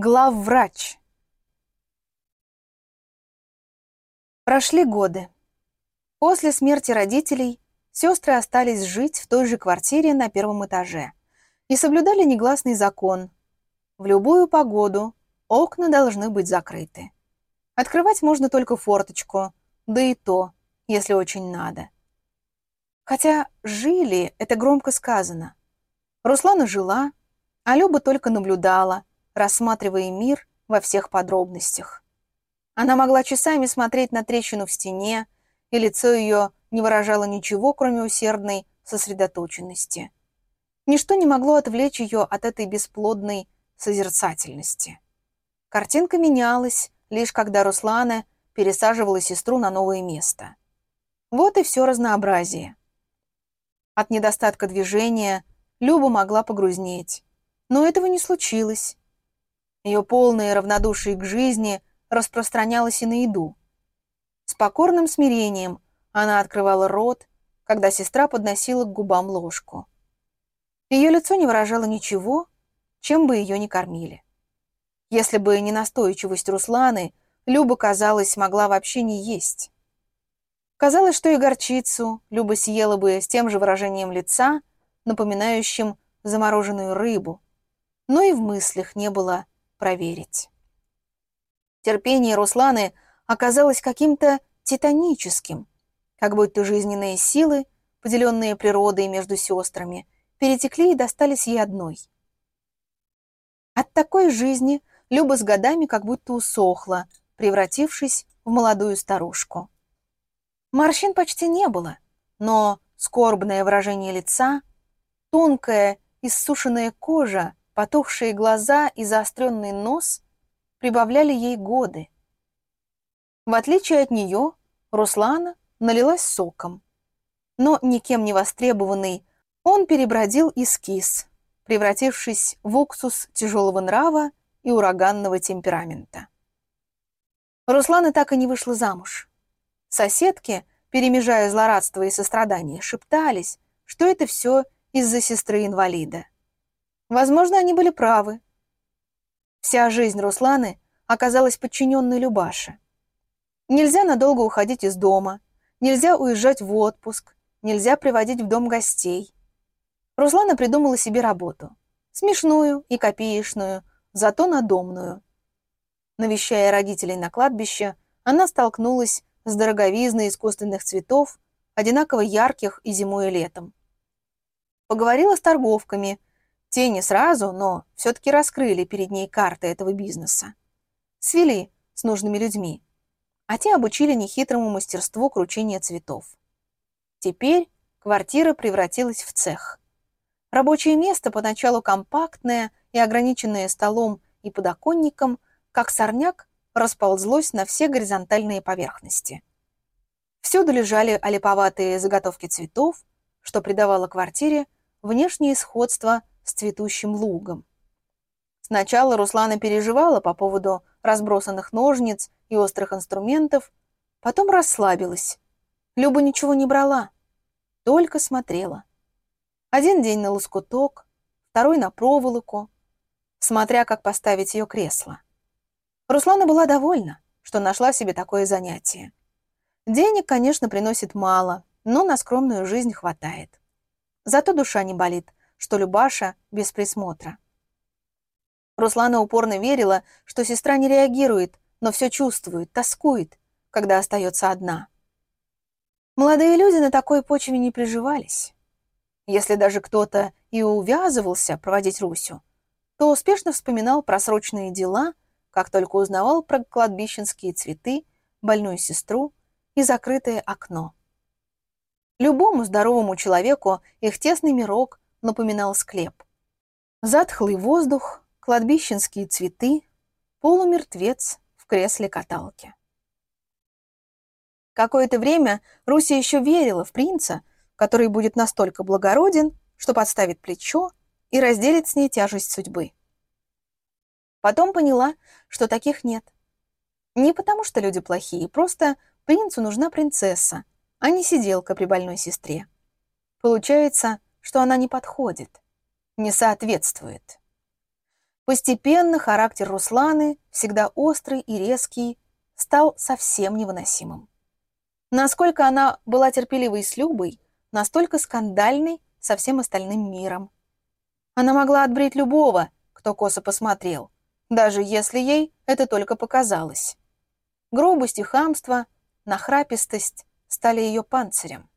Главврач. Прошли годы. После смерти родителей сестры остались жить в той же квартире на первом этаже и соблюдали негласный закон. В любую погоду окна должны быть закрыты. Открывать можно только форточку, да и то, если очень надо. Хотя жили, это громко сказано. Руслана жила, а Люба только наблюдала, рассматривая мир во всех подробностях. Она могла часами смотреть на трещину в стене, и лицо ее не выражало ничего, кроме усердной сосредоточенности. Ничто не могло отвлечь ее от этой бесплодной созерцательности. Картинка менялась, лишь когда Руслана пересаживала сестру на новое место. Вот и все разнообразие. От недостатка движения Люба могла погрузнеть. Но этого не случилось. Ее полное равнодушие к жизни распространялось и на еду. С покорным смирением она открывала рот, когда сестра подносила к губам ложку. Ее лицо не выражало ничего, чем бы ее ни кормили. Если бы не настойчивость Русланы, Люба, казалось, могла вообще не есть. Казалось, что и горчицу Люба съела бы с тем же выражением лица, напоминающим замороженную рыбу, но и в мыслях не было проверить. Терпение Русланы оказалось каким-то титаническим, как будто жизненные силы, поделенные природой между сестрами, перетекли и достались ей одной. От такой жизни Люба с годами как будто усохла, превратившись в молодую старушку. Морщин почти не было, но скорбное выражение лица, тонкая, иссушенная кожа, потухшие глаза и заостренный нос прибавляли ей годы. В отличие от нее, Руслана налилась соком. Но никем не востребованный, он перебродил эскиз, превратившись в уксус тяжелого нрава и ураганного темперамента. Руслана так и не вышла замуж. Соседки, перемежая злорадство и сострадание, шептались, что это все из-за сестры-инвалида. Возможно, они были правы. Вся жизнь Русланы оказалась подчиненной Любаше. Нельзя надолго уходить из дома, нельзя уезжать в отпуск, нельзя приводить в дом гостей. Руслана придумала себе работу. Смешную и копеечную, зато надомную. Навещая родителей на кладбище, она столкнулась с дороговизной искусственных цветов, одинаково ярких и зимой, и летом. Поговорила с торговками. Те не сразу, но все-таки раскрыли перед ней карты этого бизнеса. Свели с нужными людьми а те обучили нехитрому мастерству кручения цветов. Теперь квартира превратилась в цех. Рабочее место поначалу компактное и ограниченное столом и подоконником, как сорняк, расползлось на все горизонтальные поверхности. Всюду лежали олиповатые заготовки цветов, что придавало квартире внешнее сходство с цветущим лугом. Сначала Руслана переживала по поводу разбросанных ножниц и острых инструментов, потом расслабилась. Люба ничего не брала, только смотрела. Один день на лоскуток, второй на проволоку, смотря как поставить ее кресло. Руслана была довольна, что нашла себе такое занятие. Денег, конечно, приносит мало, но на скромную жизнь хватает. Зато душа не болит, что Любаша без присмотра. Руслана упорно верила, что сестра не реагирует, но все чувствует, тоскует, когда остается одна. Молодые люди на такой почве не приживались. Если даже кто-то и увязывался проводить Русю, то успешно вспоминал про срочные дела, как только узнавал про кладбищенские цветы, больную сестру и закрытое окно. Любому здоровому человеку их тесный мирок напоминал склеп. Затхлый воздух, кладбищенские цветы, полумертвец в кресле каталки. Какое-то время Руся еще верила в принца, который будет настолько благороден, что подставит плечо и разделит с ней тяжесть судьбы. Потом поняла, что таких нет. Не потому, что люди плохие, просто принцу нужна принцесса, а не сиделка при больной сестре. Получается, что она не подходит, не соответствует. Постепенно характер Русланы, всегда острый и резкий, стал совсем невыносимым. Насколько она была терпеливой с Любой, настолько скандальной со всем остальным миром. Она могла отбрить любого, кто косо посмотрел, даже если ей это только показалось. Грубость и хамство, нахрапистость стали ее панцирем.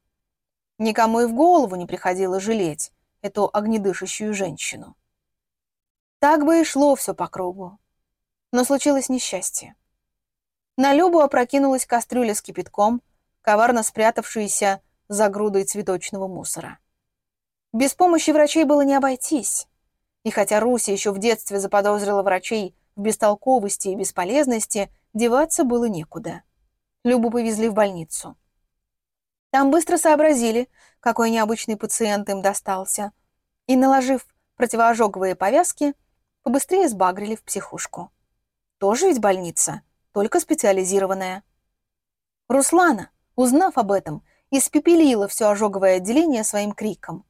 Никому и в голову не приходило жалеть эту огнедышащую женщину. Так бы и шло все по кругу. Но случилось несчастье. На Любу опрокинулась кастрюля с кипятком, коварно спрятавшаяся за грудой цветочного мусора. Без помощи врачей было не обойтись. И хотя Руся еще в детстве заподозрила врачей в бестолковости и бесполезности, деваться было некуда. Любу повезли в больницу. Там быстро сообразили, какой необычный пациент им достался, и, наложив противоожоговые повязки, побыстрее сбагрили в психушку. Тоже ведь больница, только специализированная. Руслана, узнав об этом, испепелила все ожоговое отделение своим криком.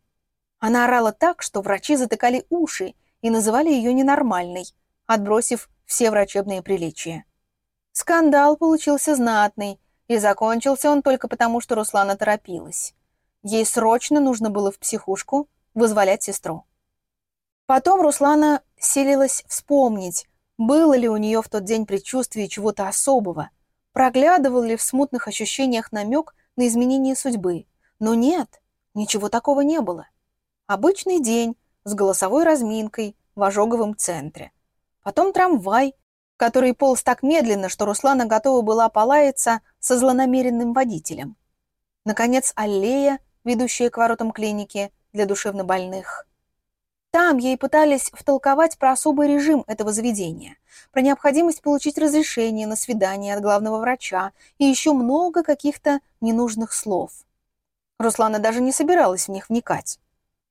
Она орала так, что врачи затыкали уши и называли ее ненормальной, отбросив все врачебные приличия. Скандал получился знатный, и закончился он только потому, что Руслана торопилась. Ей срочно нужно было в психушку вызволять сестру. Потом Руслана селилась вспомнить, было ли у нее в тот день предчувствие чего-то особого, проглядывал ли в смутных ощущениях намек на изменение судьбы. Но нет, ничего такого не было. Обычный день с голосовой разминкой в ожоговом центре. Потом трамвай, который полз так медленно, что Руслана готова была полаяться со злонамеренным водителем. Наконец, аллея, ведущая к воротам клиники для душевнобольных. Там ей пытались втолковать про особый режим этого заведения, про необходимость получить разрешение на свидание от главного врача и еще много каких-то ненужных слов. Руслана даже не собиралась в них вникать.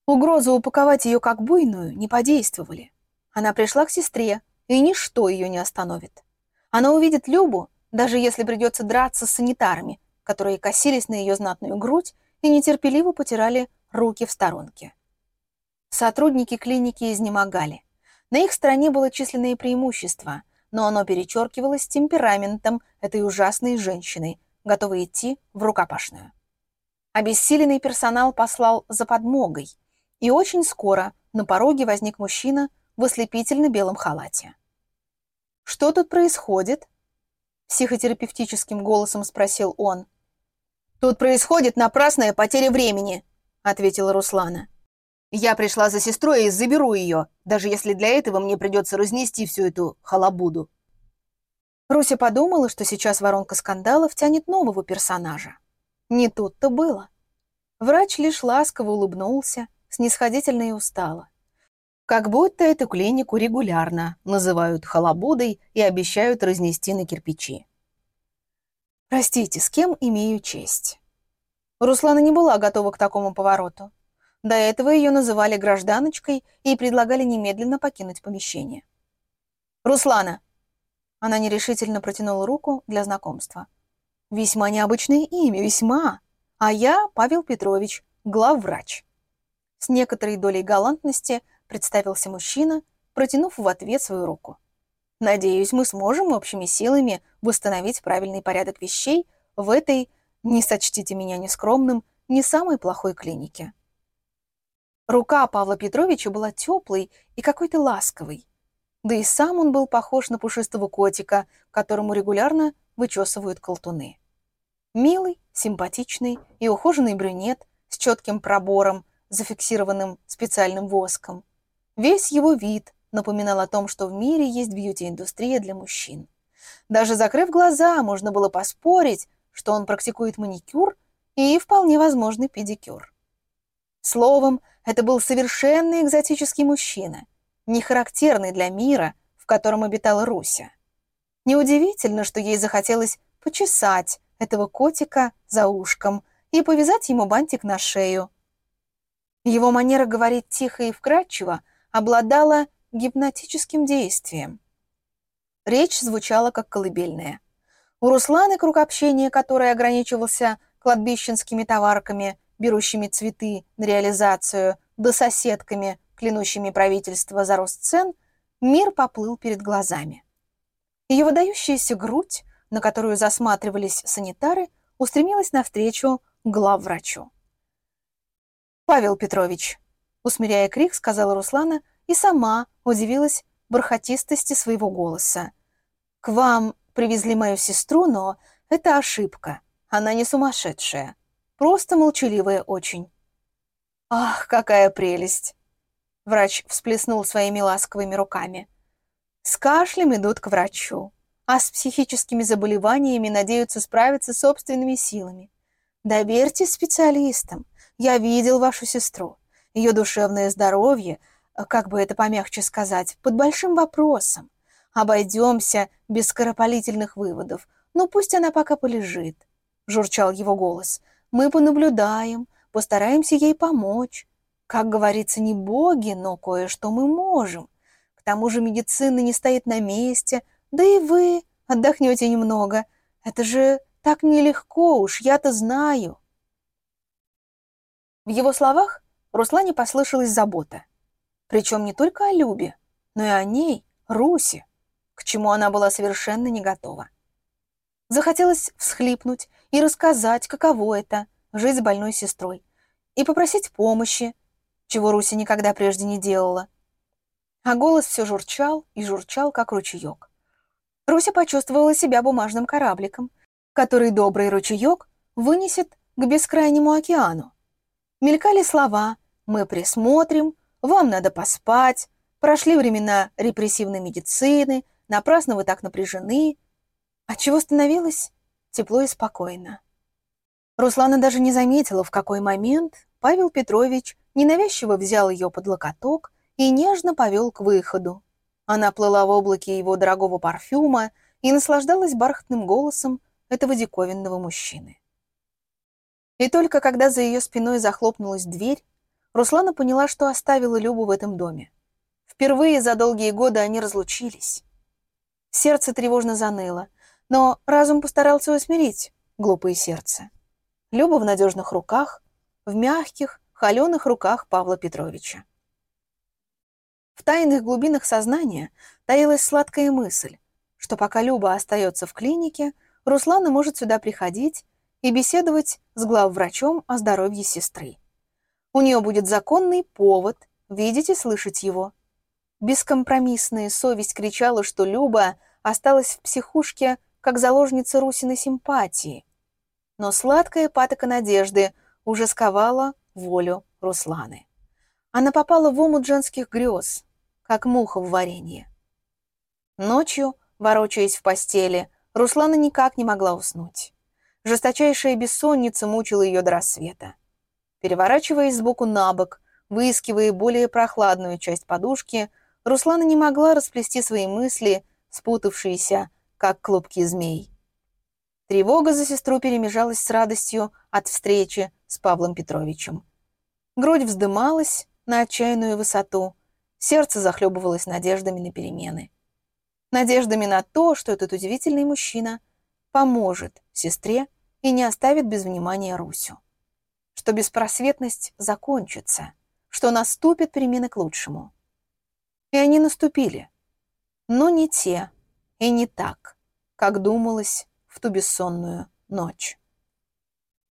Угрозы упаковать ее как буйную не подействовали. Она пришла к сестре, и ничто ее не остановит. Она увидит Любу, даже если придется драться с санитарами, которые косились на ее знатную грудь и нетерпеливо потирали руки в сторонке. Сотрудники клиники изнемогали. На их стороне было численное преимущество, но оно перечеркивалось темпераментом этой ужасной женщины, готовой идти в рукопашную. Обессиленный персонал послал за подмогой, и очень скоро на пороге возник мужчина в ослепительно-белом халате. «Что тут происходит?» Психотерапевтическим голосом спросил он. «Тут происходит напрасная потеря времени», — ответила Руслана. «Я пришла за сестрой и заберу ее, даже если для этого мне придется разнести всю эту халабуду». Руся подумала, что сейчас воронка скандалов тянет нового персонажа. Не тут-то было. Врач лишь ласково улыбнулся, снисходительно и устало. Как будто эту клинику регулярно называют халабудой и обещают разнести на кирпичи. Простите, с кем имею честь? Руслана не была готова к такому повороту. До этого ее называли гражданочкой и предлагали немедленно покинуть помещение. «Руслана!» Она нерешительно протянула руку для знакомства. «Весьма необычное имя, весьма. А я Павел Петрович, главврач». С некоторой долей галантности представился мужчина, протянув в ответ свою руку. Надеюсь, мы сможем общими силами восстановить правильный порядок вещей в этой, не сочтите меня нескромным, не самой плохой клинике. Рука Павла Петровича была теплой и какой-то ласковой. Да и сам он был похож на пушистого котика, которому регулярно вычесывают колтуны. Милый, симпатичный и ухоженный брюнет с четким пробором, зафиксированным специальным воском. Весь его вид напоминал о том, что в мире есть бьюти-индустрия для мужчин. Даже закрыв глаза, можно было поспорить, что он практикует маникюр и вполне возможный педикюр. Словом, это был совершенно экзотический мужчина, не характерный для мира, в котором обитала Руся. Неудивительно, что ей захотелось почесать этого котика за ушком и повязать ему бантик на шею. Его манера говорить тихо и вкрадчиво обладала гипнотическим действием. Речь звучала как колыбельная. У Русланы круг общения, который ограничивался кладбищенскими товарками, берущими цветы на реализацию, да соседками, клянущими правительство за рост цен, мир поплыл перед глазами. Ее выдающаяся грудь, на которую засматривались санитары, устремилась навстречу главврачу. «Павел Петрович», — усмиряя крик, сказала Руслана и сама удивилась бархатистости своего голоса. «К вам привезли мою сестру, но это ошибка. Она не сумасшедшая. Просто молчаливая очень». «Ах, какая прелесть!» Врач всплеснул своими ласковыми руками. «С кашлем идут к врачу, а с психическими заболеваниями надеются справиться собственными силами. Доверьтесь специалистам. Я видел вашу сестру. Ее душевное здоровье, как бы это помягче сказать, под большим вопросом. Обойдемся без скоропалительных выводов. Ну, пусть она пока полежит», — журчал его голос. «Мы понаблюдаем, постараемся ей помочь. Как говорится, не боги, но кое-что мы можем. К тому же медицина не стоит на месте, да и вы отдохнете немного. Это же так нелегко уж, я-то знаю. В его словах Руслане послышалась забота. Причем не только о Любе, но и о ней, Русе, к чему она была совершенно не готова. Захотелось всхлипнуть и рассказать, каково это — жить с больной сестрой, и попросить помощи, чего Руся никогда прежде не делала. А голос все журчал и журчал, как ручеек. Руся почувствовала себя бумажным корабликом, который добрый ручеек вынесет к бескрайнему океану. Мелькали слова «мы присмотрим», «вам надо поспать», «прошли времена репрессивной медицины», «напрасно вы так напряжены». Отчего становилось тепло и спокойно. Руслана даже не заметила, в какой момент Павел Петрович ненавязчиво взял ее под локоток и нежно повел к выходу. Она плыла в облаке его дорогого парфюма и наслаждалась бархатным голосом этого диковинного мужчины. И только когда за ее спиной захлопнулась дверь, Руслана поняла, что оставила Любу в этом доме. Впервые за долгие годы они разлучились. Сердце тревожно заныло, но разум постарался усмирить глупое сердце. Люба в надежных руках, в мягких, холеных руках Павла Петровича. В тайных глубинах сознания таилась сладкая мысль, что пока Люба остается в клинике, Руслана может сюда приходить и беседовать с главврачом о здоровье сестры. У нее будет законный повод видеть и слышать его. Бескомпромиссная совесть кричала, что Люба осталась в психушке как заложница Русиной симпатии, но сладкая патока надежды уже сковала волю Русланы. Она попала в омут женских грез, как муха в варенье. Ночью, ворочаясь в постели, Руслана никак не могла уснуть. Жесточайшая бессонница мучила ее до рассвета. Переворачиваясь сбоку на бок, выискивая более прохладную часть подушки, Руслана не могла расплести свои мысли, спутавшиеся, как клубки змей. Тревога за сестру перемежалась с радостью от встречи с Павлом Петровичем. Грудь вздымалась на отчаянную высоту, сердце захлебывалось надеждами на перемены. Надеждами на то, что этот удивительный мужчина поможет сестре и не оставит без внимания Русю. Что беспросветность закончится, что наступят перемены к лучшему. И они наступили, но не те и не так, как думалось в ту бессонную ночь.